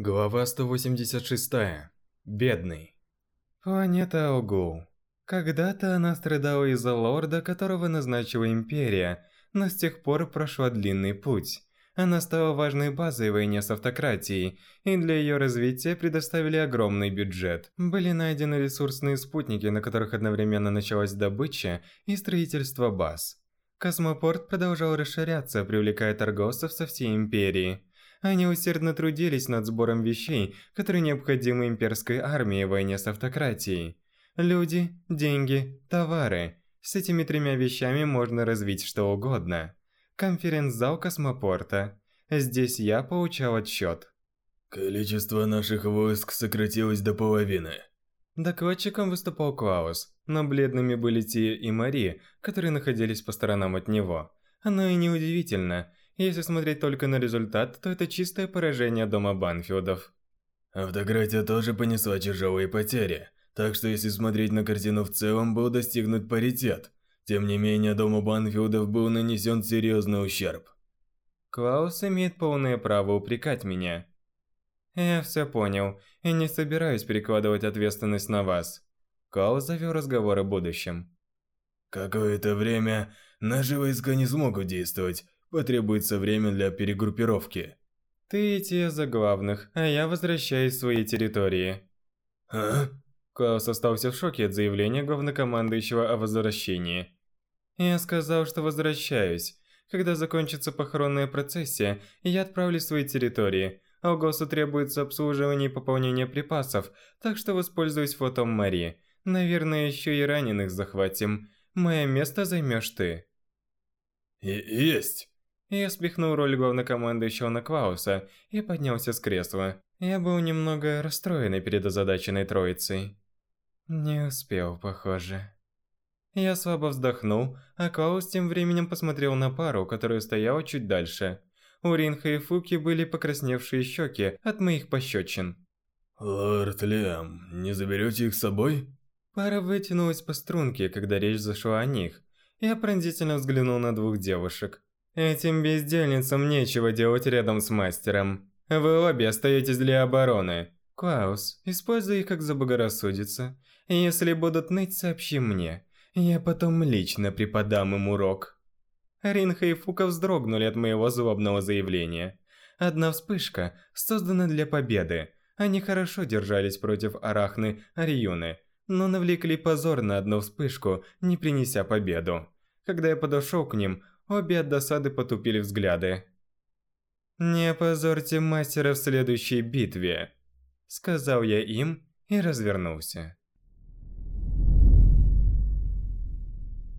Глава 186. Бедный. Планета Огул. Когда-то она страдала из-за лорда, которого назначила Империя, но с тех пор прошла длинный путь. Она стала важной базой в войне с автократией, и для ее развития предоставили огромный бюджет. Были найдены ресурсные спутники, на которых одновременно началась добыча и строительство баз. Космопорт продолжал расширяться, привлекая торговцев со всей Империи. Они усердно трудились над сбором вещей, которые необходимы имперской армии в войне с автократией. Люди, деньги, товары. С этими тремя вещами можно развить что угодно. Конференц-зал космопорта. Здесь я получал отчет. Количество наших войск сократилось до половины. Докладчиком выступал Клаус, но бледными были Тия и Мари, которые находились по сторонам от него. Оно и неудивительно, если смотреть только на результат, то это чистое поражение дома Банфилдов. Автократия тоже понесла тяжелые потери, так что если смотреть на картину в целом, был достигнут паритет. Тем не менее, дому Банфилдов был нанесен серьезный ущерб. Клаус имеет полное право упрекать меня. Я все понял, и не собираюсь перекладывать ответственность на вас. Клаус завел разговор о будущем. Какое-то время наши войска не смогут действовать, Потребуется время для перегруппировки. Ты те за главных, а я возвращаюсь в свои территории. А? Клаус остался в шоке от заявления главнокомандующего о возвращении. Я сказал, что возвращаюсь. Когда закончится похоронная процессия, я отправлюсь в свои территории. Алгосу требуется обслуживание и пополнение припасов, так что воспользуюсь фотом Мари. Наверное, еще и раненых захватим. Мое место займешь ты. И есть. Я спихнул роль главнокомандующего на Клауса и поднялся с кресла. Я был немного расстроенный перед озадаченной троицей. Не успел, похоже. Я слабо вздохнул, а Клаус тем временем посмотрел на пару, которая стояла чуть дальше. У Ринха и Фуки были покрасневшие щеки от моих пощечин. «Лорд Лиам, не заберете их с собой?» Пара вытянулась по струнке, когда речь зашла о них. Я пронзительно взглянул на двух девушек. Этим бездельницам нечего делать рядом с мастером. Вы обе остаетесь для обороны. Клаус, используй их как заблагорассудится. Если будут ныть, сообщи мне. Я потом лично преподам им урок. Ринха и Фука вздрогнули от моего злобного заявления. Одна вспышка создана для победы. Они хорошо держались против Арахны Ариюны, но навлекли позор на одну вспышку, не принеся победу. Когда я подошел к ним, Обе от досады потупили взгляды. «Не позорьте мастера в следующей битве», – сказал я им и развернулся.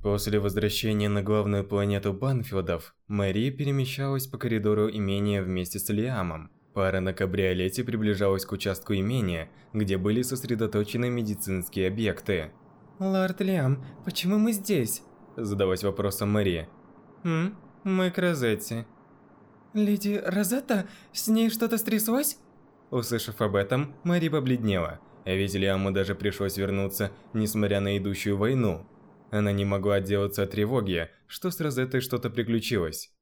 После возвращения на главную планету Банфилдов, Мэри перемещалась по коридору имения вместе с Лиамом. Пара на кабриолете приближалась к участку имения, где были сосредоточены медицинские объекты. «Лорд Лиам, почему мы здесь?» – задалась вопросом Мэри. «М? Мы к Розетте». «Леди Розетта? С ней что-то стряслось?» Услышав об этом, Мари побледнела, а ведь Лиаму даже пришлось вернуться, несмотря на идущую войну. Она не могла отделаться от тревоги, что с Розеттой что-то приключилось.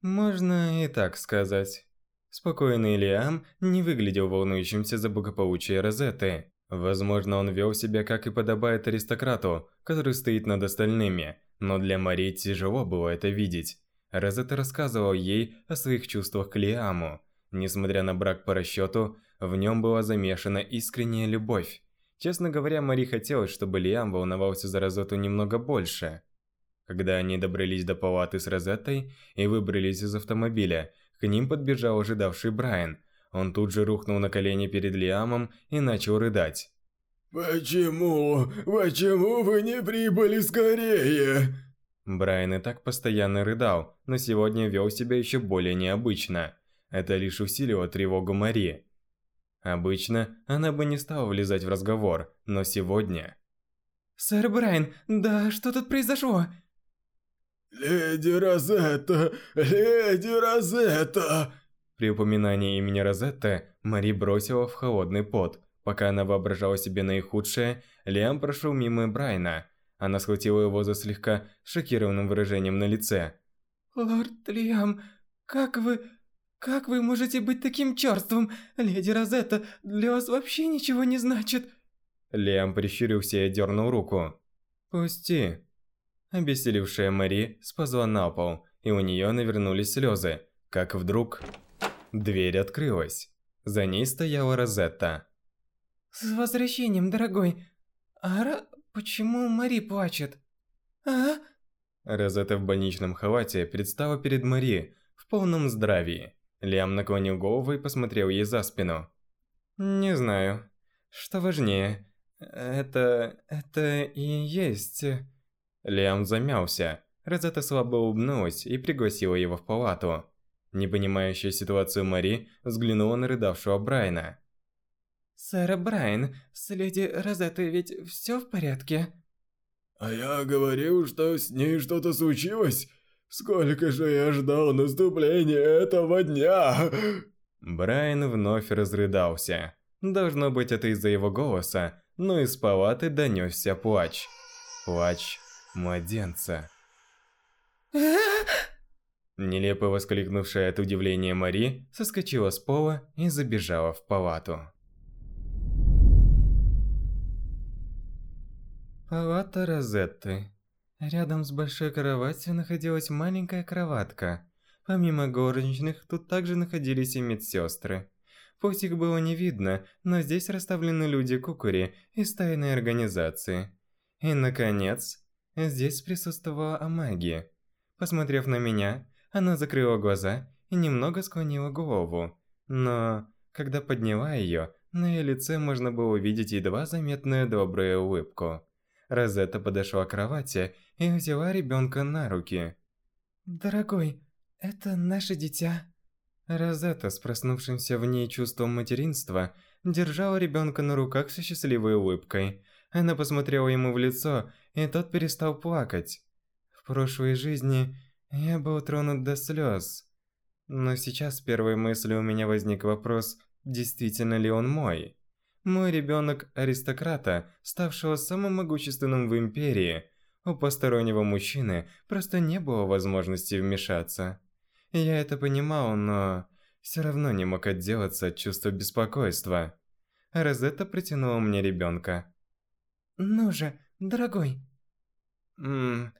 Можно и так сказать. Спокойный Лиам не выглядел волнующимся за благополучие Розетты. Возможно, он вел себя как и подобает аристократу, который стоит над остальными, но для Марии тяжело было это видеть. Розетта рассказывал ей о своих чувствах к Лиаму. Несмотря на брак по расчету, в нем была замешана искренняя любовь. Честно говоря, Мари хотелось, чтобы Лиам волновался за Розетту немного больше. Когда они добрались до палаты с Розеттой и выбрались из автомобиля, к ним подбежал ожидавший Брайан. Он тут же рухнул на колени перед Лиамом и начал рыдать. «Почему? Почему вы не прибыли скорее?» Брайан и так постоянно рыдал, но сегодня вел себя еще более необычно. Это лишь усилило тревогу Мари. Обычно она бы не стала влезать в разговор, но сегодня... «Сэр Брайан, да что тут произошло?» «Леди Розетта! Леди Розетта!» При упоминании имени Розетта Мари бросила в холодный пот. Пока она воображала себе наихудшее, Лиам прошел мимо Брайна. Она схватила его за слегка шокированным выражением на лице. «Лорд Лиам, как вы... Как вы можете быть таким чёрствым? Леди Розетта, для вас вообще ничего не значит. Лиам прищурился и дернул руку. «Пусти». Обессилевшая Мари сползла на пол, и у нее навернулись слезы, как вдруг... Дверь открылась. За ней стояла Розетта. «С возвращением, дорогой. Ара, почему Мари плачет?» «А?» Розетта в больничном халате предстала перед Мари в полном здравии. Лиам наклонил голову и посмотрел ей за спину. «Не знаю. Что важнее? Это... это и есть...» Лиам замялся. Розетта слабо улыбнулась и пригласила его в палату. Не понимающая ситуацию Мари взглянула на рыдавшего Брайна. «Сэр Брайан, с леди Розеттой ведь все в порядке?» «А я говорил, что с ней что-то случилось? Сколько же я ждал наступления этого дня!» Брайан вновь разрыдался. Должно быть, это из-за его голоса, но из палаты донесся плач. Плач младенца. Нелепо воскликнувшая от удивления Мари соскочила с пола и забежала в палату. Палата Розетты. Рядом с большой кроватью находилась маленькая кроватка. Помимо горничных, тут также находились и медсестры. Пусть их было не видно, но здесь расставлены люди Кукури из тайной организации. И, наконец, здесь присутствовала Амаги. Посмотрев на меня, она закрыла глаза и немного склонила голову. Но, когда подняла ее, на ее лице можно было увидеть едва заметную добрую улыбку. Розетта подошла к кровати и взяла ребенка на руки. «Дорогой, это наше дитя». Розетта с проснувшимся в ней чувством материнства держала ребенка на руках со счастливой улыбкой. Она посмотрела ему в лицо, и тот перестал плакать. В прошлой жизни я был тронут до слез. Но сейчас первой мыслью у меня возник вопрос, действительно ли он мой. Мой ребенок аристократа, ставшего самым могущественным в империи. У постороннего мужчины просто не было возможности вмешаться. Я это понимал, но все равно не мог отделаться от чувства беспокойства. Розетта протянула мне ребенка. «Ну же, дорогой!» Ммм,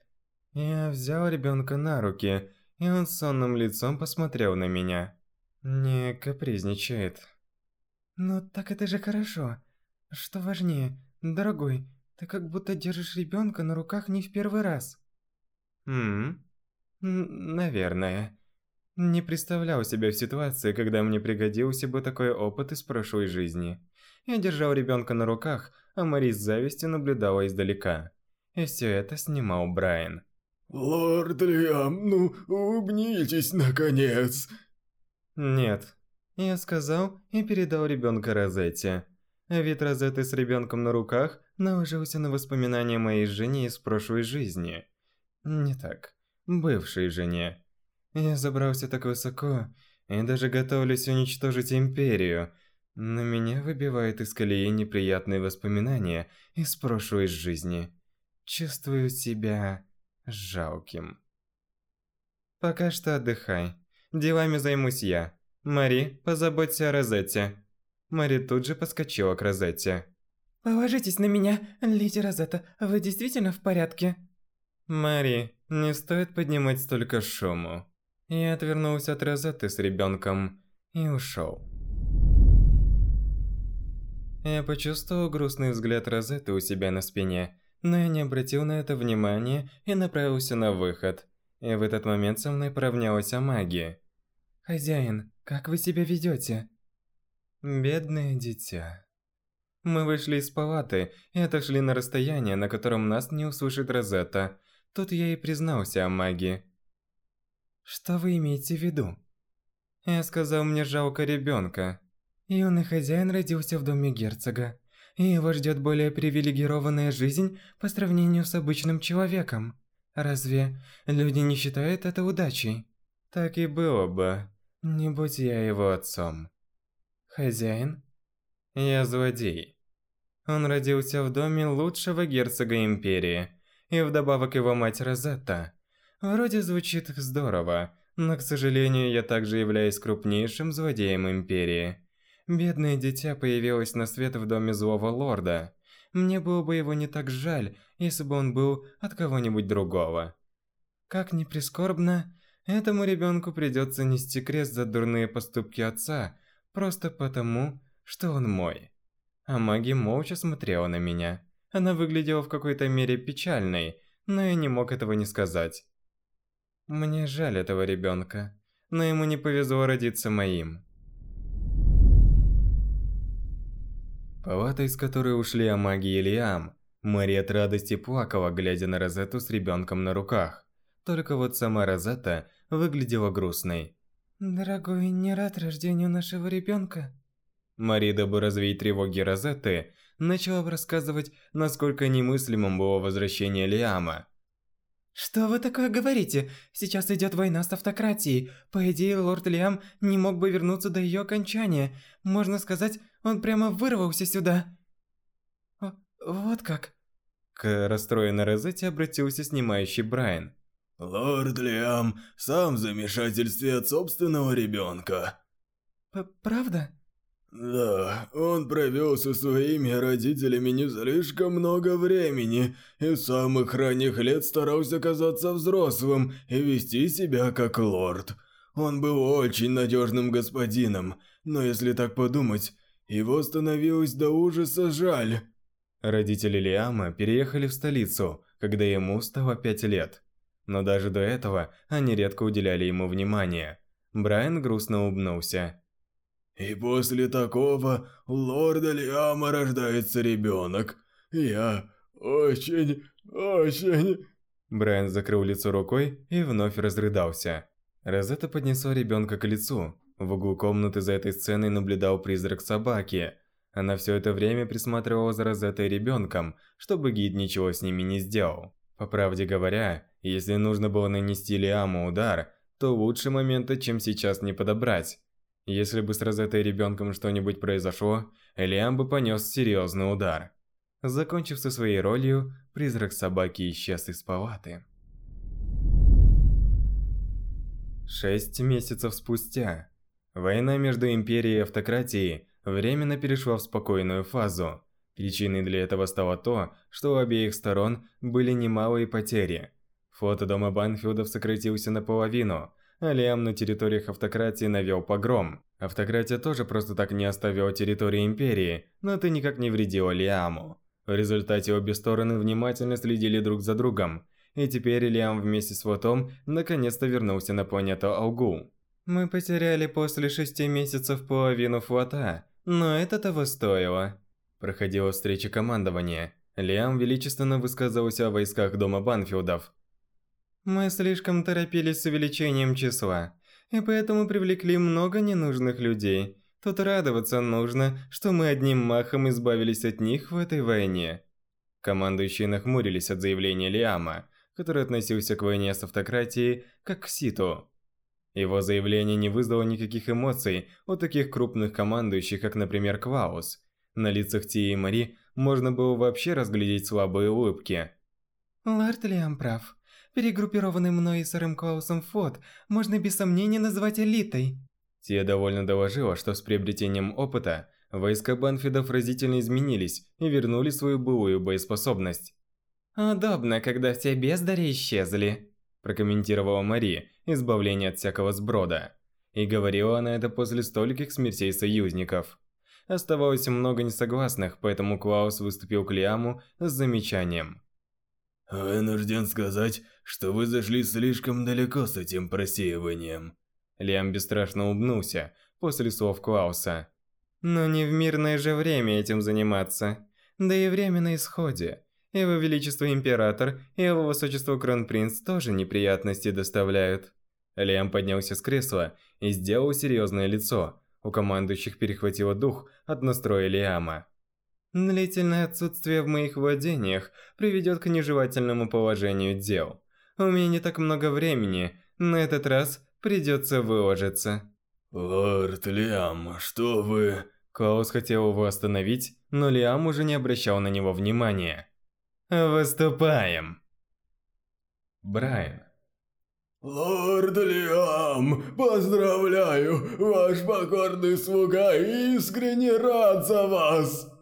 я взял ребенка на руки, и он сонным лицом посмотрел на меня. Не капризничает. Ну так это же хорошо. Что важнее, дорогой, ты как будто держишь ребенка на руках не в первый раз. Ммм, наверное. Не представлял себя в ситуации, когда мне пригодился бы такой опыт из прошлой жизни. Я держал ребенка на руках, а Мари с завистью наблюдала издалека. И все это снимал Брайан. «Лорд Лиам, ну улыбнитесь, наконец!» «Нет». Я сказал и передал ребенка Розетте. Вид Розетты с ребенком на руках наложился на воспоминания моей жене из прошлой жизни. Не так. Бывшей жене. Я забрался так высоко и даже готовлюсь уничтожить Империю, но меня выбивает из колеи неприятные воспоминания из прошлой жизни. Чувствую себя жалким. Пока что отдыхай. Делами займусь я. Мари, позаботься о Розетте. Мари тут же подскочила к Розетте. Положитесь на меня, леди Розетта, вы действительно в порядке? Мари, не стоит поднимать столько шуму. Я отвернулся от Розетты с ребенком и ушел. Я почувствовал грустный взгляд Розетты у себя на спине но я не обратил на это внимания и направился на выход. И в этот момент со мной поравнялась Амаги. «Хозяин, как вы себя ведете?» «Бедное дитя». Мы вышли из палаты и отошли на расстояние, на котором нас не услышит Розетта. Тут я и признался о магии. «Что вы имеете в виду?» Я сказал, мне жалко ребенка. Юный хозяин родился в доме герцога и его ждет более привилегированная жизнь по сравнению с обычным человеком. Разве люди не считают это удачей? Так и было бы, не будь я его отцом. Хозяин? Я злодей. Он родился в доме лучшего герцога Империи, и вдобавок его мать Розетта. Вроде звучит здорово, Но, к сожалению, я также являюсь крупнейшим злодеем Империи. Бедное дитя появилось на свет в доме злого лорда. Мне было бы его не так жаль, если бы он был от кого-нибудь другого. Как ни прискорбно, этому ребенку придется нести крест за дурные поступки отца, просто потому, что он мой. А маги молча смотрела на меня. Она выглядела в какой-то мере печальной, но я не мог этого не сказать. Мне жаль этого ребенка, но ему не повезло родиться моим. Палата, из которой ушли Амаги и Лиам, Мари от радости плакала, глядя на Розетту с ребенком на руках. Только вот сама Розетта выглядела грустной. «Дорогой, не рад рождению нашего ребенка?» Мари, дабы развеять тревоги Розетты, начала рассказывать, насколько немыслимым было возвращение Лиама. «Что вы такое говорите? Сейчас идет война с автократией. По идее, лорд Лиам не мог бы вернуться до ее окончания. Можно сказать, он прямо вырвался сюда». О, «Вот как?» К расстроенной Розетте обратился снимающий Брайан. «Лорд Лиам сам в замешательстве от собственного ребенка». «Правда?» Да, он провел со своими родителями не слишком много времени и с самых ранних лет старался казаться взрослым и вести себя как лорд. Он был очень надежным господином, но если так подумать, его становилось до ужаса жаль. Родители Лиама переехали в столицу, когда ему стало пять лет. Но даже до этого они редко уделяли ему внимания. Брайан грустно улыбнулся. И после такого у лорда Лиама рождается ребенок. Я очень, очень... Брайан закрыл лицо рукой и вновь разрыдался. Розетта поднесла ребенка к лицу. В углу комнаты за этой сценой наблюдал призрак собаки. Она все это время присматривала за Розеттой и ребенком, чтобы гид ничего с ними не сделал. По правде говоря, если нужно было нанести Лиаму удар, то лучше момента, чем сейчас, не подобрать. Если бы с Розеттой ребенком что-нибудь произошло, Элиам бы понес серьезный удар. Закончив со своей ролью, призрак собаки исчез из палаты. Шесть месяцев спустя. Война между Империей и Автократией временно перешла в спокойную фазу. Причиной для этого стало то, что у обеих сторон были немалые потери. Флот дома Банфилдов сократился наполовину, Алиам на территориях автократии навел погром. Автократия тоже просто так не оставила территории Империи, но это никак не вредило Лиаму. В результате обе стороны внимательно следили друг за другом, и теперь Лиам вместе с Флотом наконец-то вернулся на планету Алгу. Мы потеряли после шести месяцев половину флота, но это того стоило. Проходила встреча командования. Лиам величественно высказывался о войсках дома Банфилдов, мы слишком торопились с увеличением числа, и поэтому привлекли много ненужных людей. Тут радоваться нужно, что мы одним махом избавились от них в этой войне. Командующие нахмурились от заявления Лиама, который относился к войне с автократией как к ситу. Его заявление не вызвало никаких эмоций у таких крупных командующих, как, например, Клаус. На лицах Тии и Мари можно было вообще разглядеть слабые улыбки. Лорд Лиам прав. Перегруппированный мной и сэром Клаусом флот можно без сомнения называть элитой. Тия довольно доложила, что с приобретением опыта войска Банфидов разительно изменились и вернули свою былую боеспособность. «Удобно, когда все бездари исчезли», прокомментировала Мари избавление от всякого сброда. И говорила она это после стольких смертей союзников. Оставалось много несогласных, поэтому Клаус выступил к Лиаму с замечанием. «Вынужден сказать, что вы зашли слишком далеко с этим просеиванием». Лиам бесстрашно улыбнулся после слов Клауса. «Но не в мирное же время этим заниматься. Да и время на исходе. Его Величество Император и Его Высочество Кронпринц тоже неприятности доставляют». Лиам поднялся с кресла и сделал серьезное лицо. У командующих перехватило дух от настроя Лиама. Длительное отсутствие в моих владениях приведет к нежелательному положению дел. У меня не так много времени, на этот раз придется выложиться. Лорд Лиам, что вы... Клаус хотел его остановить, но Лиам уже не обращал на него внимания. Выступаем. Брайан. Лорд Лиам, поздравляю! Ваш покорный слуга искренне рад за вас!